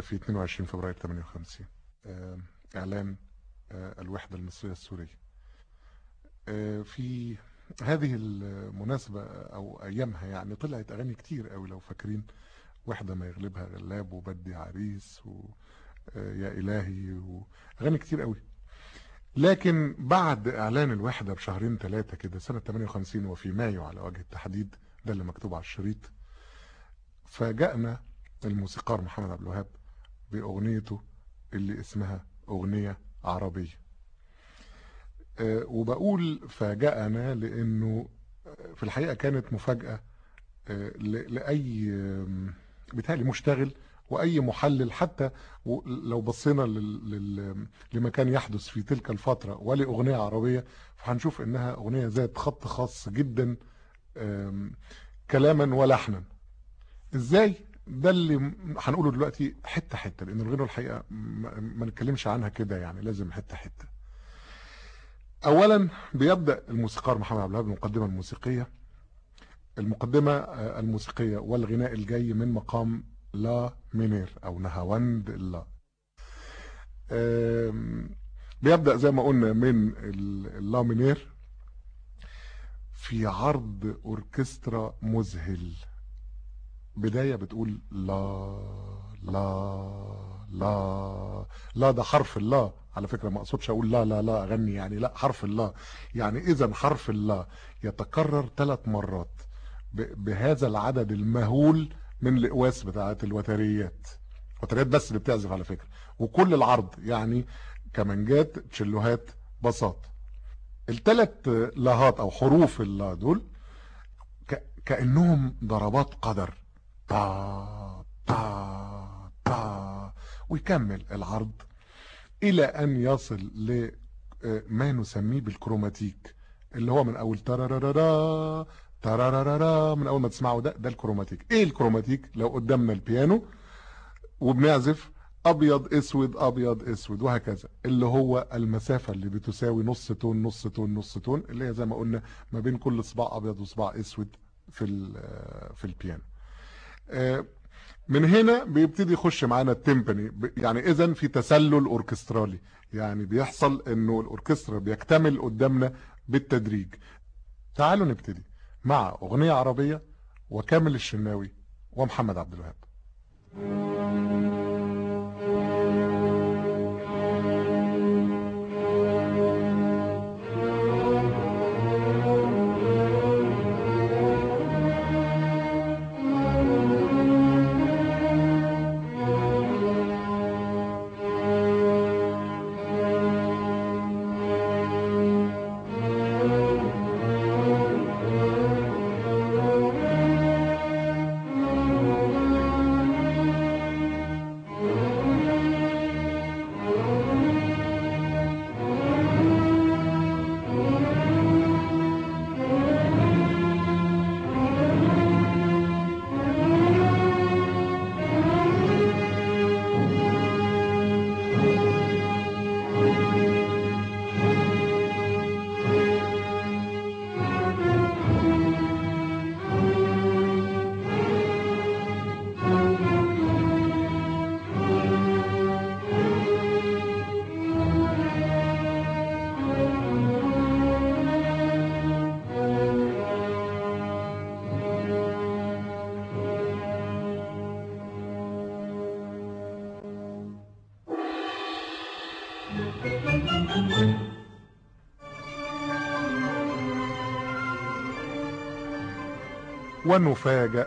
في 22 فبراير 58 إعلان الوحدة المصرية السورية. في هذه المناسبة أو أيامها يعني طلعت أغاني كتير قوي لو فاكرين. وحدة ما يغلبها غلاب وبدي عريس ويا إلهي وأغاني كتير قوي. لكن بعد إعلان الوحدة بشهرين ثلاثة كده سنة 58 وفي مايو على وجه التحديد ده اللي مكتوب على الشريط فاجأنا الموسيقار محمد عبد الوهاب بأغنيته اللي اسمها أغنية عربية. أه وبقول فاجأنا لأنه في الحقيقة كانت مفاجأة أه لأي بتالي مشتغل وأي محلل حتى لو بصينا لما كان يحدث في تلك الفترة ولأغنية عربية فهنشوف إنها أغنية ذات خط خاص جدا كلاما ولحنا. إزاي؟ ده اللي هنقوله دلوقتي حتة حتة لأن الغنوة الحقيقة ما نتكلمش عنها كده يعني لازم حتة حتة. أولا بيبدأ الموسيقار محمد عبد الوهاب المقدمة الموسيقية. المقدمة الموسيقية والغناء الجاي من مقام لا مينير أو نهاوند اللا بيبدأ زي ما قلنا من ال la mineur في عرض أوركسترا مذهل. بداية بتقول لا لا لا لا ده حرف اللا. على فكرة ما أقصدش أقول لا لا لا أغني يعني لا حرف اللا. يعني إذا حرف اللا يتكرر ثلاث مرات بهذا العدد المهول من الأقواس بتاعت الوتريات. وتريات بس اللي بتعزف على فكرة. وكل العرض يعني كمانجات تشلوهات بساط الثلاث لاهات أو حروف اللا دول كأنهم ضربات قدر. تا تا تا. ويكمل العرض إلى أن يصل لما نسميه بالكروماتيك اللي هو من أول ترارارا ترارارا من أول ما تسمعوا ده ده الكروماتيك. إيه الكروماتيك؟ لو قدامنا البيانو وبنعزف أبيض أسود أبيض أسود وهكذا اللي هو المسافة اللي بتساوي نص تون نص تون نص تون اللي هي زي ما قلنا ما بين كل صباع أبيض وصباع أسود في في البيانو. من هنا بيبتدي يخش معانا التيمباني يعني إذا في تسلل أوركسترالي. يعني بيحصل إنه الأوركسترا بيكتمل قدامنا بالتدريج. تعالوا نبتدي مع أغنية عربية وكامل الشناوي ومحمد عبد الوهاب. ونفاجأ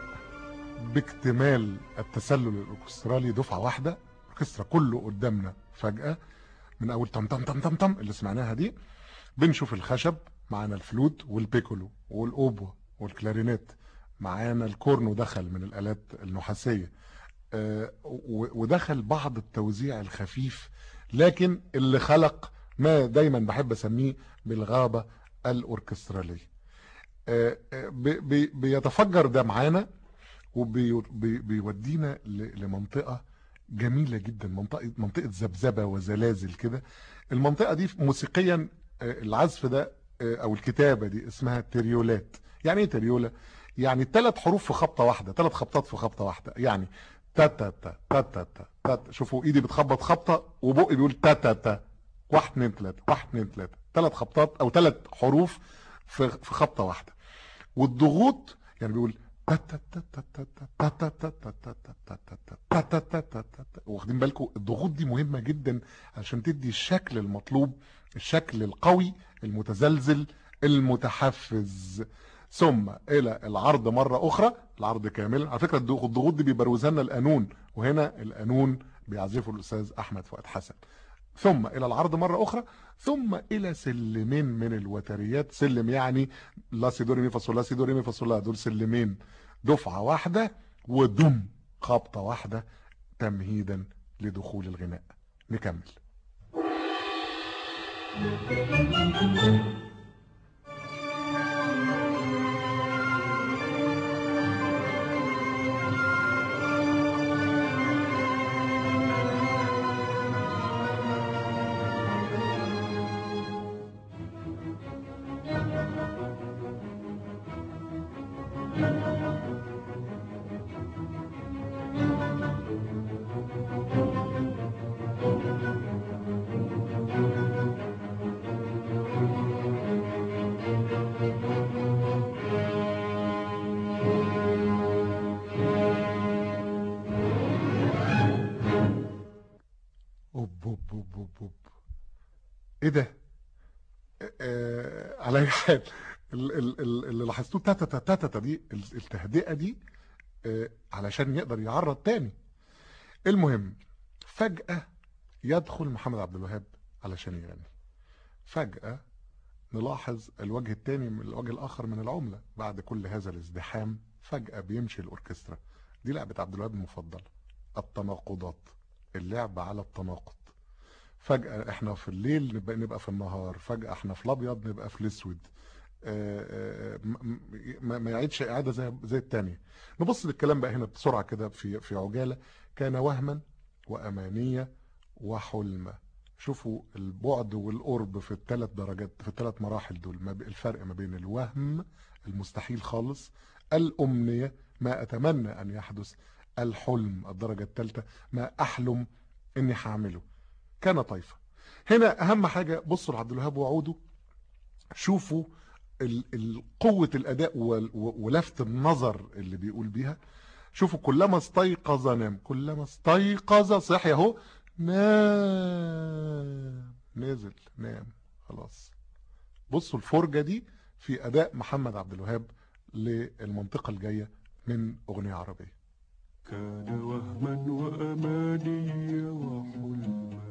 باكتمال التسلل الأوركسترالي دفعة واحدة. الأوركسترا كله قدامنا فجأة من أول طم طم طم طم طم اللي سمعناها دي. بنشوف الخشب معانا الفلوت والبيكولو والاوبو والكلارينيت معانا الكورنو دخل من الآلات النحاسية. آه ودخل بعض التوزيع الخفيف. لكن اللي خلق ما دايما بحب أسميه بالغابة الأوركسترالية. بي بيتفجر ده معانا وبيودينا لمنطقة جميلة جدا منطقة منطقة ذبذبة وزلازل كده. المنطقة دي موسيقيا العزف ده أو الكتابة دي اسمها تريولات. يعني إيه تريولا؟ يعني ثلاث حروف في خبطة واحدة ثلاث خبطات في خبطة واحدة. يعني تا تا تا تا تا تا تاتا شوفوا إيدي بتخبط خبطة وبقي بيقول تاتا تا واحد اتنين تلاتة واحد اتنين تلاتة. تلات خبطات أو تلات حروف في خبطة واحدة. والضغوط يعني بيقول واخدين بالكم الضغوط دي مهمة جدا عشان تدي الشكل المطلوب الشكل القوي المتزلزل المتحفز ثم إلى العرض مرة أخرى العرض كاملا على فكرة الضغوط دي بيبروزها لنا القانون وهنا القانون بيعزفه الاستاذ احمد فؤاد حسن ثم إلى العرض مرة أخرى ثم إلى سلمين من الوتريات. سلم يعني لا سي دوري مي فاصول لا سي دوري مي فاصول دول سلمين. دفعة واحدة ودم خبطة واحدة تمهيدا لدخول الغناء. نكمل. إيه ده؟ آه على اي حال. اللي لاحظتوه تاتا تاتا دي التهدئة دي آه علشان يقدر يعرض تاني. المهم فجأة يدخل محمد عبد الوهاب علشان يغني. فجأة نلاحظ الوجه الثاني من الوجه الآخر من العملة. بعد كل هذا الازدحام فجأة بيمشي الأوركسترا. دي لعبة عبد الوهاب المفضلة التناقضات. اللعب على التناقض. فجأة إحنا في الليل نبقى, نبقى في النهار فجأة إحنا في الأبيض نبقى في الأسود. آه، آه، ما يعيدش إعادة زي زي الثانية نبص للكلام بقى هنا بسرعة كده في في عجالة. كان وهما وأمانية وحلمة. شوفوا البعد والقرب في الثلاث درجات في الثلاث مراحل دول. الفرق ما بين الوهم المستحيل خالص الأمنية ما أتمنى أن يحدث الحلم الدرجة الثالثة ما أحلم أني هعمله. كان طيفا هنا أهم حاجة بصوا لعبد الوهاب وعوده شوفوا قوة الأداء ولفت النظر اللي بيقول بيها. شوفوا كلما استيقظ نام كلما استيقظ صحي أهو نام نزل نام خلاص. بصوا الفرجة دي في أداء محمد عبد الوهاب للمنطقة الجاية من أغنية عربية. كان وهما وأماني وحلما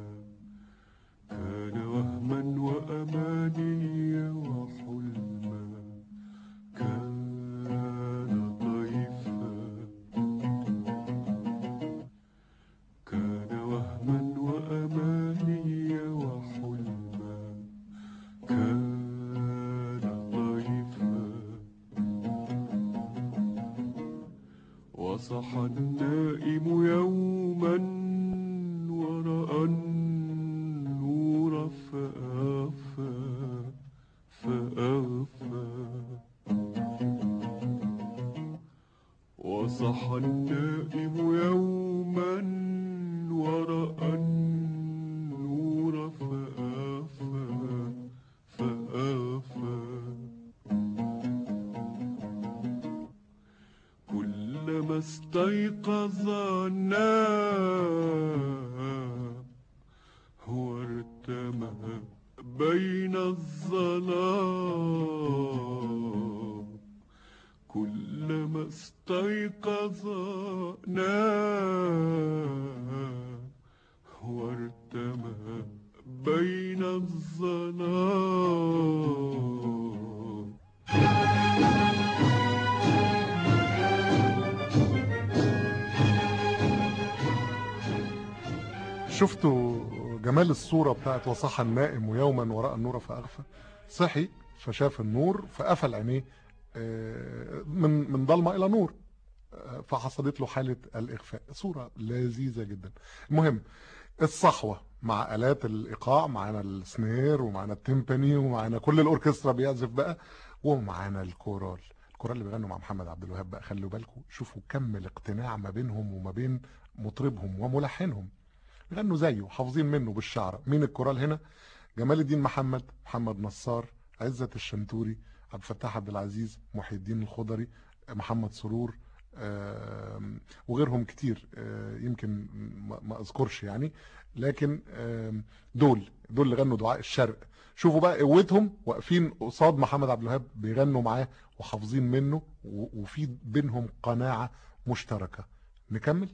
كان وهما وأماني وحلما وصح النائم يوما. وارتمى بين الظلام شفتوا جمال الصورة بتاعت وصح النائم ويوما وراء النور فأغفى؟ صحي فشاف النور فقفل عينيه آه، من من ضلمة إلى نور آه، فحصلت له حالة الإغفاء صورة لذيذة جدا. المهم الصحوة مع آلات الإيقاع معانا ال snare ومعانا التيمباني ومعانا كل الأوركسترا بيعزف بقى ومعانا الكورال. الكورال اللي بيغنوا مع محمد عبد الوهاب بقى خلوا بالكم شوفوا كم الاقتناع ما بينهم وما بين مطربهم وملحنهم. غنوا زيه حافظين منه بالشعر. مين الكورال هنا؟ جمال الدين محمد محمد نصار عزت الشنتوري عبد الفتاح عبد العزيز محي الدين الخضري محمد سرور وغيرهم كتير آه، يمكن ما أذكرش يعني. لكن دول دول اللي غنوا دعاء الشرق. شوفوا بقى قوتهم واقفين قصاد محمد عبد الوهاب بيغنوا معاه وحافظين منه وفي بينهم قناعة مشتركة. نكمل؟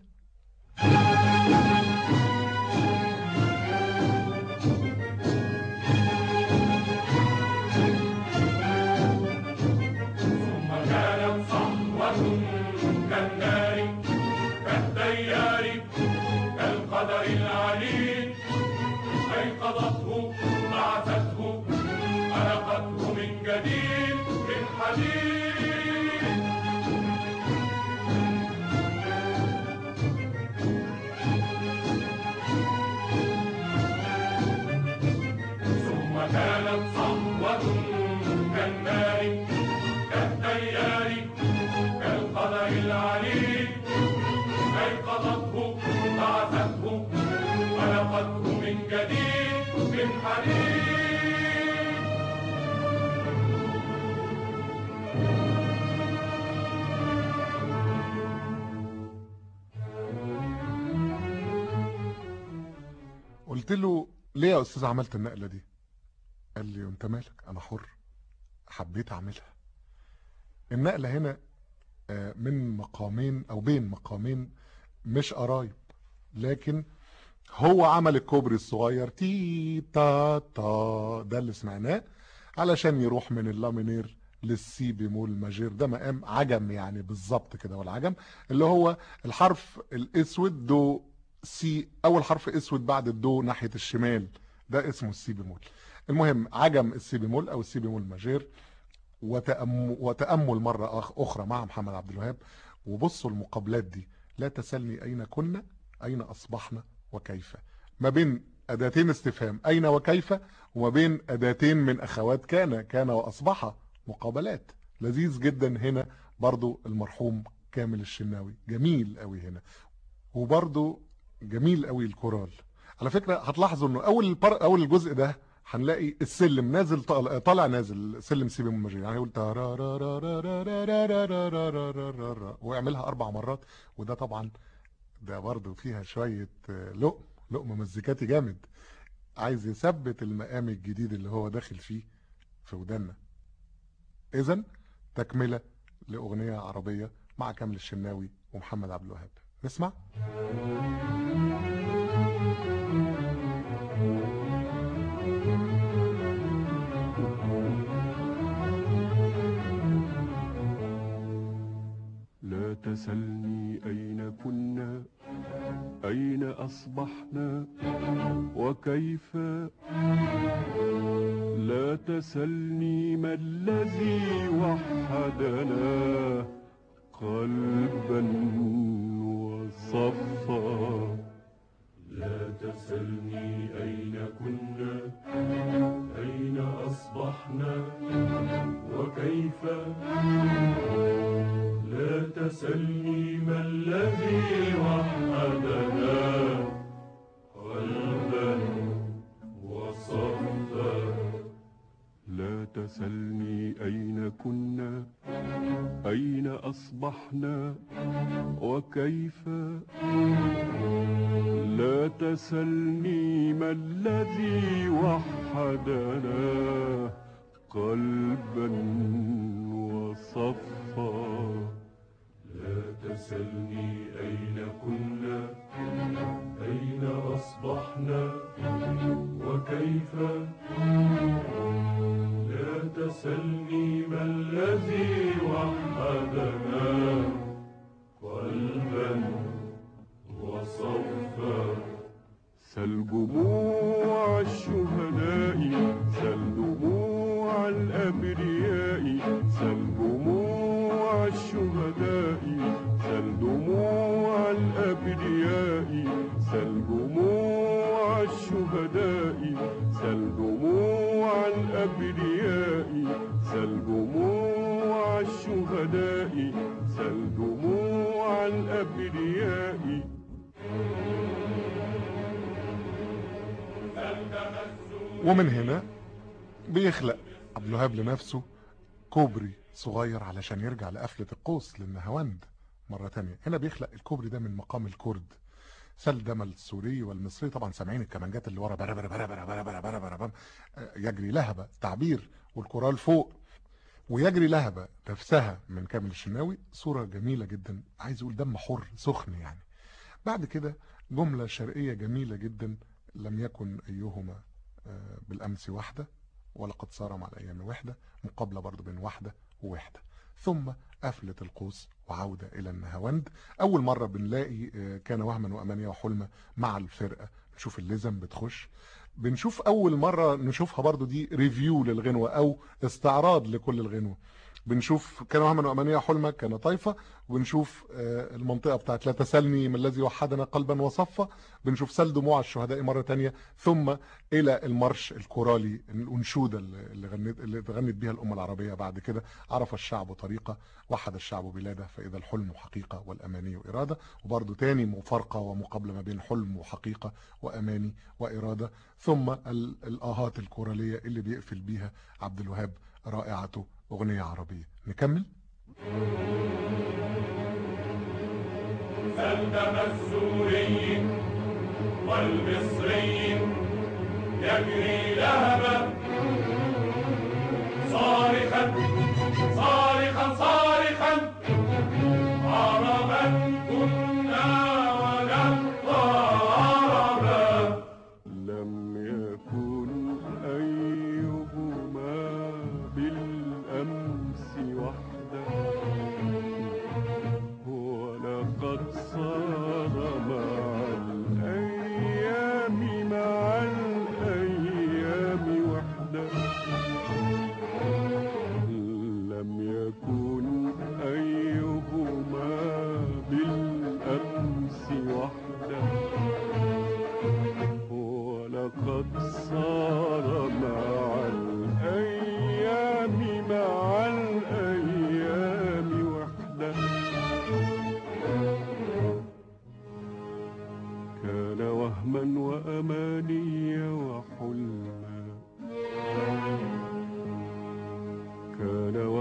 يا أستاذ عملت النقلة دي؟ قال لي أنت مالك؟ أنا حر. حبيت أعملها. النقلة هنا آه، من مقامين أو بين مقامين مش قرايب لكن هو عمل الكوبري الصغير تي تا تا ده اللي سمعناه علشان يروح من ال la mineur لل si bémol majeur ده مقام عجم يعني بالظبط كده والعجم اللي هو الحرف الأسود دو سي أول حرف أسود بعد الدو ناحية الشمال. ده اسمه ال si bémol. المهم عجم ال si bémol أو ال si bémol majeur وتأم وتأمل مرة أخ- أخرى مع محمد عبد الوهاب. وبصوا المقابلات دي. لا تسألني أين كنا أين أصبحنا وكيف. ما بين أداتين استفهام أين وكيف؟ وما بين أداتين من أخوات كان كان وأصبح مقابلات. لذيذ جدا هنا برضو المرحوم كامل الشناوي. جميل قوي هنا. وبرضو جميل قوي الكورال. على فكرة هتلاحظوا انه اول البر... اول الجزء ده هنلاقي السلم نازل طالع, طالع نازل سلم si bémol majeur يعني هيقول ويعملها أربع مرات وده طبعا ده برضو فيها شوية لقم لقم مزيكاتي جامد عايز يثبت المقام الجديد اللي هو داخل فيه في ودانا اذا تكملة لأغنية عربية مع كامل الشناوي ومحمد عبد الوهاب نسمع أصبحنا وكيف لا تسلني ما الذي وحدنا أين أصبحنا؟ وكيف؟ لا تسلني ما الذي وحدنا قلبا وصفا. لا تسلني أين كنا؟ أين أصبحنا؟ وكيف؟ لا تسلني ما الذي وحدنا. قلبا وصفا. سل جموع الشهداء أبريائي سل دموع الشهداء سل دموع الأبرياء ومن هنا بيخلق عبد الوهاب لنفسه كوبري صغير علشان يرجع لقفلة القوس للنهواند مرة تانية. هنا بيخلق الكوبري ده من مقام الكرد. سلدم السوري والمصري. طبعا سامعين الكمانجات اللي ورا برا برا برا برا برا برا برا برا برا. يجري لهبة تعبير والكورال فوق. ويجري لهبة نفسها من كامل الشناوي. صورة جميلة جدا. عايز أقول دم حر سخن يعني. بعد كده جملة شرقية جميلة جدا. لم يكن أيهما آه، بالأمس وحدة ولقد صار مع الأيام وحدة مقابلة برضو بين وحدة ووحدة. ثم قفلة القوس وعودة إلى النهاوند. أول مرة بنلاقي آه، كان وهما وأمانية وحلمة مع الفرقة. نشوف اللزم بتخش. بنشوف أول مرة نشوفها برضو دي ريفيو للغنوة أو استعراض لكل الغنوة. بنشوف كان وهما وأمانية وحلمة كان طايفة. وبنشوف آه، المنطقة بتاعت لا تسلني من الذي وحدنا قلبا وصفا. بنشوف سل دموع الشهداء مرة تانية. ثم إلى المرش الكورالي الأنشودة اللي غنت اللي غنت بها الأمة العربية بعد كده. عرف الشعب طريقة وحد الشعب بلاده. فإذا الحلم حقيقة والأماني إرادة. وبرضه تاني مفارقة ومقابلة ما بين حلم وحقيقة وأماني وإرادة. ثم ال- الآهات الكورالية اللي بيقفل بيها عبد الوهاب رائعته أغنية عربية. نكمل؟ سلم السوري والمصري يجري لهبا صارخا صارخا صارخا.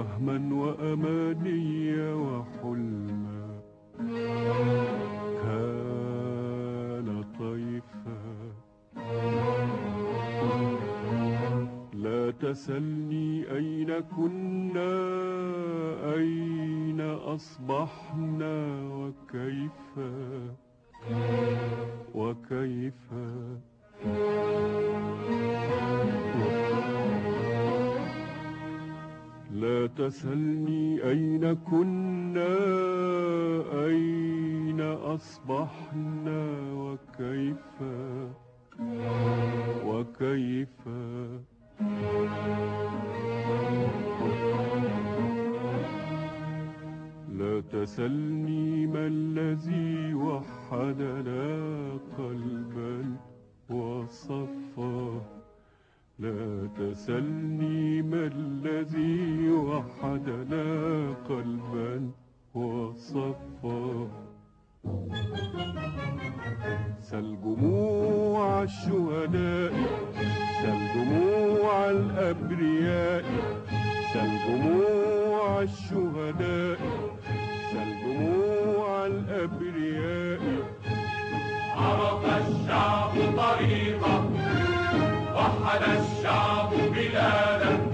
وهما وأماني وحلما. كان طيفا. لا تسلني أين كنا أين أصبحنا وكيف؟ وكيف؟ لا تسلني أين كنا؟ أين أصبحنا؟ وكيف؟ وكيف؟ لا تسلني ما الذي وحدنا قلبا وصفا. لا تسلني ما الذي وحدنا قلبا وصفا. سل جموع الشهداء سل جموع الأبرياء سل جموع الشهداء سل جموع الأبرياء. عرف الشعب طريقه وحد الشعب بلاده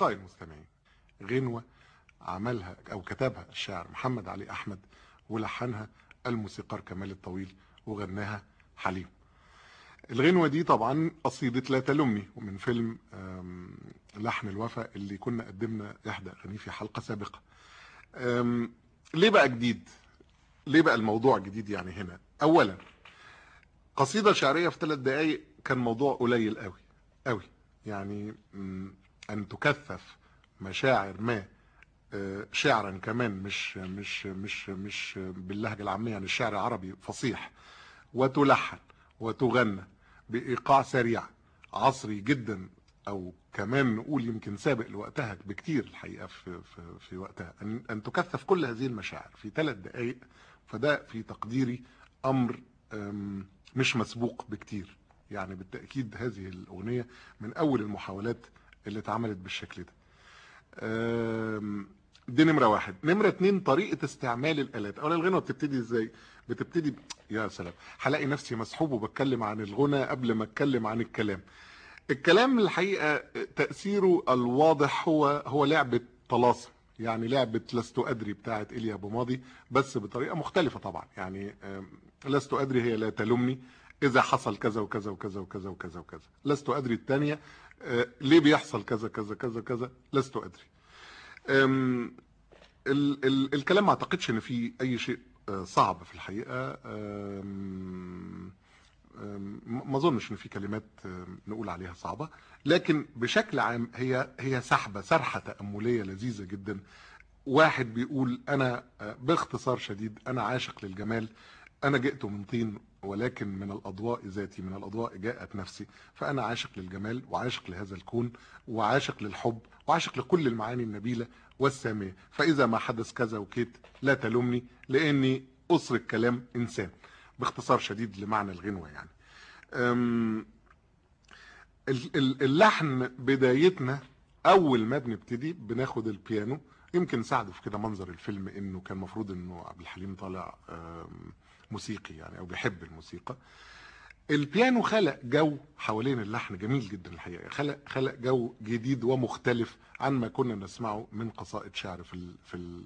أصدقائي المستمعين غنوة عملها أو كتبها الشاعر محمد علي أحمد ولحنها الموسيقار كمال الطويل وغناها حليم. الغنوة دي طبعا قصيدة لا تلمني ومن فيلم لحن الوفا اللي كنا قدمنا إحدى أغانيه في حلقة سابقة. ليه بقى جديد؟ ليه بقى الموضوع جديد يعني هنا؟ أولا قصيدة شعرية في ثلاث دقايق كان موضوع قليل قوي قوي يعني أن تكثف مشاعر ما آه، شعرا كمان مش مش مش مش باللهجة العامية يعني الشعر عربي فصيح. وتلحن وتغنى بإيقاع سريع عصري جدا أو كمان نقول يمكن سابق لوقتها بكتير الحقيقة في, في, في وقتها. أن, أن تكثف كل هذه المشاعر في ثلاث دقائق فده في تقديري أم، مش مسبوق بكتير. يعني بالتأكيد هذه الأغنية من أول المحاولات اللي اتعملت بالشكل ده. دي نمرة واحد. نمرة اتنين طريقة استعمال الآلات. أولا الغنوة بتبتدي إزاي؟ بتبتدي ب... يا سلام. هلاقي نفسي مسحوب وبتكلم عن الغنى قبل ما أتكلم عن الكلام. الكلام الحقيقة تأثيره الواضح هو هو لعبة طلاسم. يعني لعبة لست أدري بتاعت إيليا أبو ماضي بس بطريقة مختلفة طبعا. يعني لست أدري هي لا تلومني إذا حصل كذا وكذا وكذا وكذا وكذا وكذا. لست أدري الثانية ليه بيحصل كذا كذا كذا كذا؟ لست أدري. أم، ال ال الكلام ما أعتقدش إن في أي شيء آه، صعب في الحقيقة. ما أظنش إن في كلمات آم، نقول عليها صعبة. لكن بشكل عام هي هي سحبة سرحة تأملية لذيذة جدا. واحد بيقول أنا آه، باختصار شديد أنا عاشق للجمال. أنا جئت من طين ولكن من الأضواء ذاتي من الأضواء جاءت نفسي فأنا عاشق للجمال وعاشق لهذا الكون وعاشق للحب وعاشق لكل المعاني النبيلة والسامية. فإذا ما حدث كذا وكيت لا تلومني لأني اسر الكلام إنسان باختصار شديد لمعنى الغنوة يعني. اللحن بدايتنا أول ما بنبتدي بناخد البيانو. يمكن ساعده في كده منظر الفيلم إنه كان مفروض إنه عبد الحليم طالع موسيقي يعني أو بيحب الموسيقى. البيانو خلق جو حوالين اللحن جميل جدا الحقيقة. خلق خلق جو جديد ومختلف عن ما كنا نسمعه من قصائد شعر في ال في ال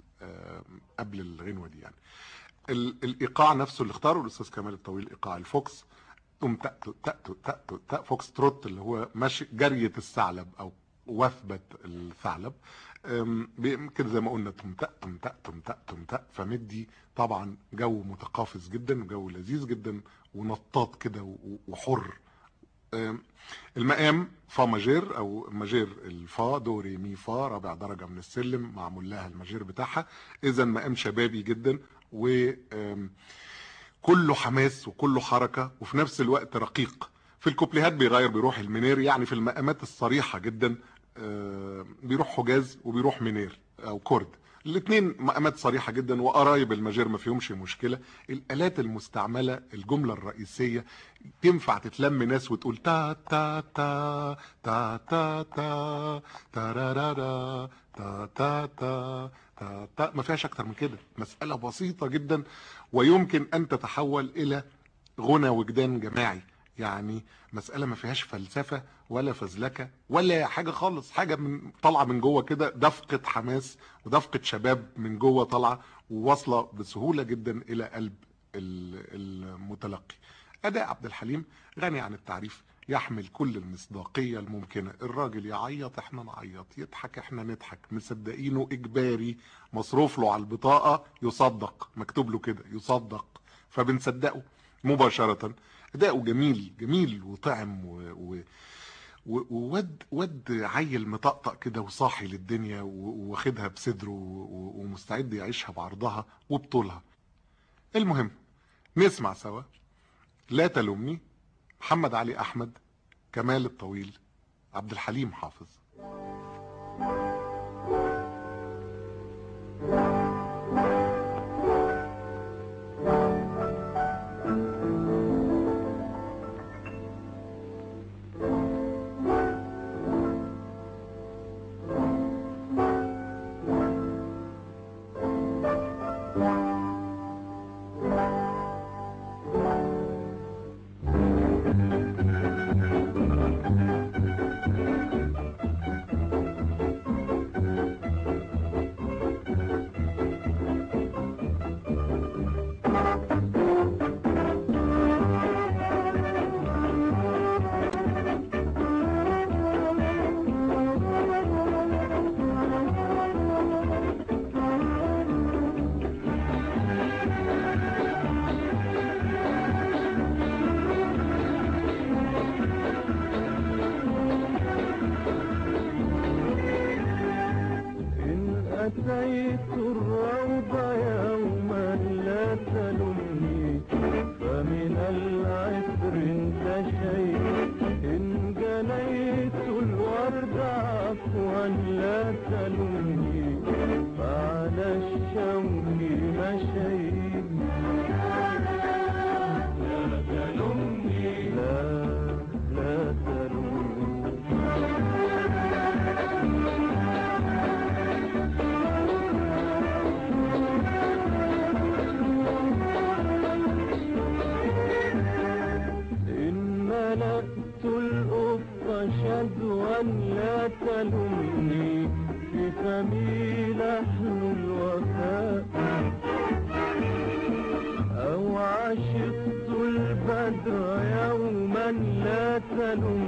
قبل الغنوة دي يعني. ال الإيقاع نفسه اللي اختاره الأستاذ كمال الطويل إيقاع ال fox. تم تأتو تأتو تأتو تأ fox trot اللي هو ماشي جرية الثعلب أو وثبة الثعلب. كده زي ما قلنا تم تأ تم تأ تم تأ تم تأ فمدي طبعا جو متقافز جدا وجو لذيذ جدا ونطاط كده وحر. المقام fa majeur أو majeur ال fa دو ري مي فا رابع درجة من السلم معمول لها ال majeur بتاعها. اذا مقام شبابي جدا و كله حماس وكله حركة وفي نفس الوقت رقيق. في الكوبليهات بيغير بيروح المنير يعني في المقامات الصريحة جدا بيروح حجاز وبيروح منير أو كرد. الاثنين مقامات صريحة جدا وقرايب الماجير ما فيهمش مشكلة. الآلات المستعملة الجملة الرئيسية تنفع تتلم ناس وتقول تا تا تا تا تا تا تارارارا تا تا تا تا تا. ما فيهاش أكتر من كده. مسألة بسيطة جدا ويمكن أن تتحول إلى غنى وجدان جماعي. يعني مسألة ما فيهاش فلسفة ولا فزلكة ولا حاجة خالص حاجة من طالعة من جوه كده دفقة حماس ودفقة شباب من جوه طالعة وواصلة بسهولة جدا إلى قلب ال- المتلقي. أداء عبد الحليم غني عن التعريف يحمل كل المصداقية الممكنة. الراجل يعيط إحنا نعيط يضحك إحنا نضحك. مصدقينه إجباري مصروف له على البطاقة يصدق. مكتوب له كده يصدق. فبنصدقه مباشرة. أداؤه جميل جميل وطعم و... و... وود ود عيل مطقطق كده وصاحي للدنيا واخدها بصدره ومستعد يعيشها بعرضها وبطولها. المهم نسمع سوا. لا تلومني محمد علي أحمد كمال الطويل عبد الحليم حافظ. أتيت الروض لحن الوفاء. أو عشقت البدر يوما لا تلمني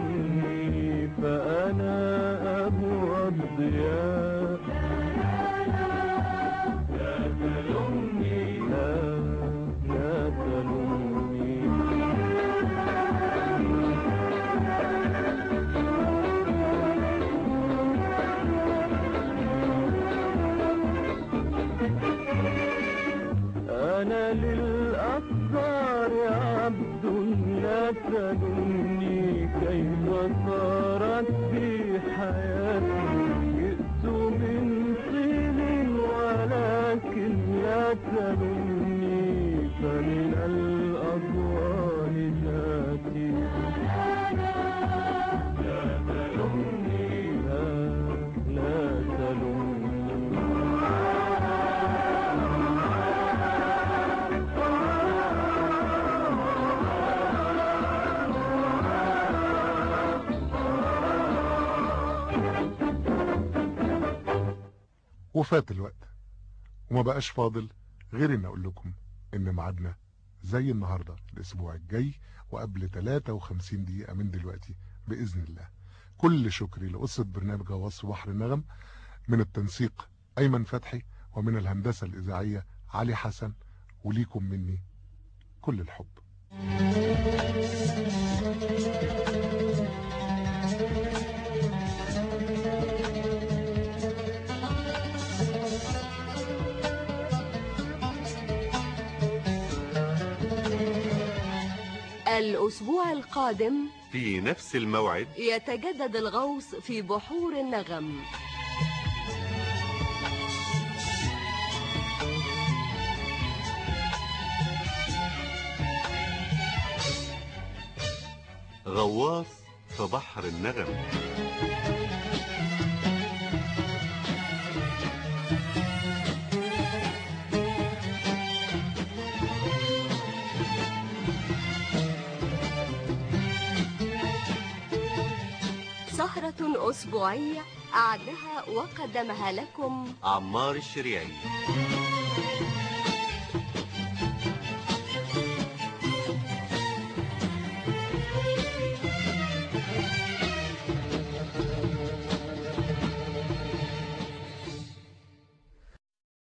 وفات الوقت. وما بقاش فاضل غير إن أقول لكم إن ميعادنا زي النهارده الأسبوع الجاي وقبل 53 دقيقة من دلوقتي بإذن الله. كل شكري لقصة برنامج غواص بحر النغم من التنسيق أيمن فتحي ومن الهندسة الإذاعية علي حسن وليكم مني كل الحب. الأسبوع القادم في نفس الموعد يتجدد الغوص في بحور النغم. غواص في بحر النغم. أسبوعية أعدها وقدمها لكم. عمار الشريعي.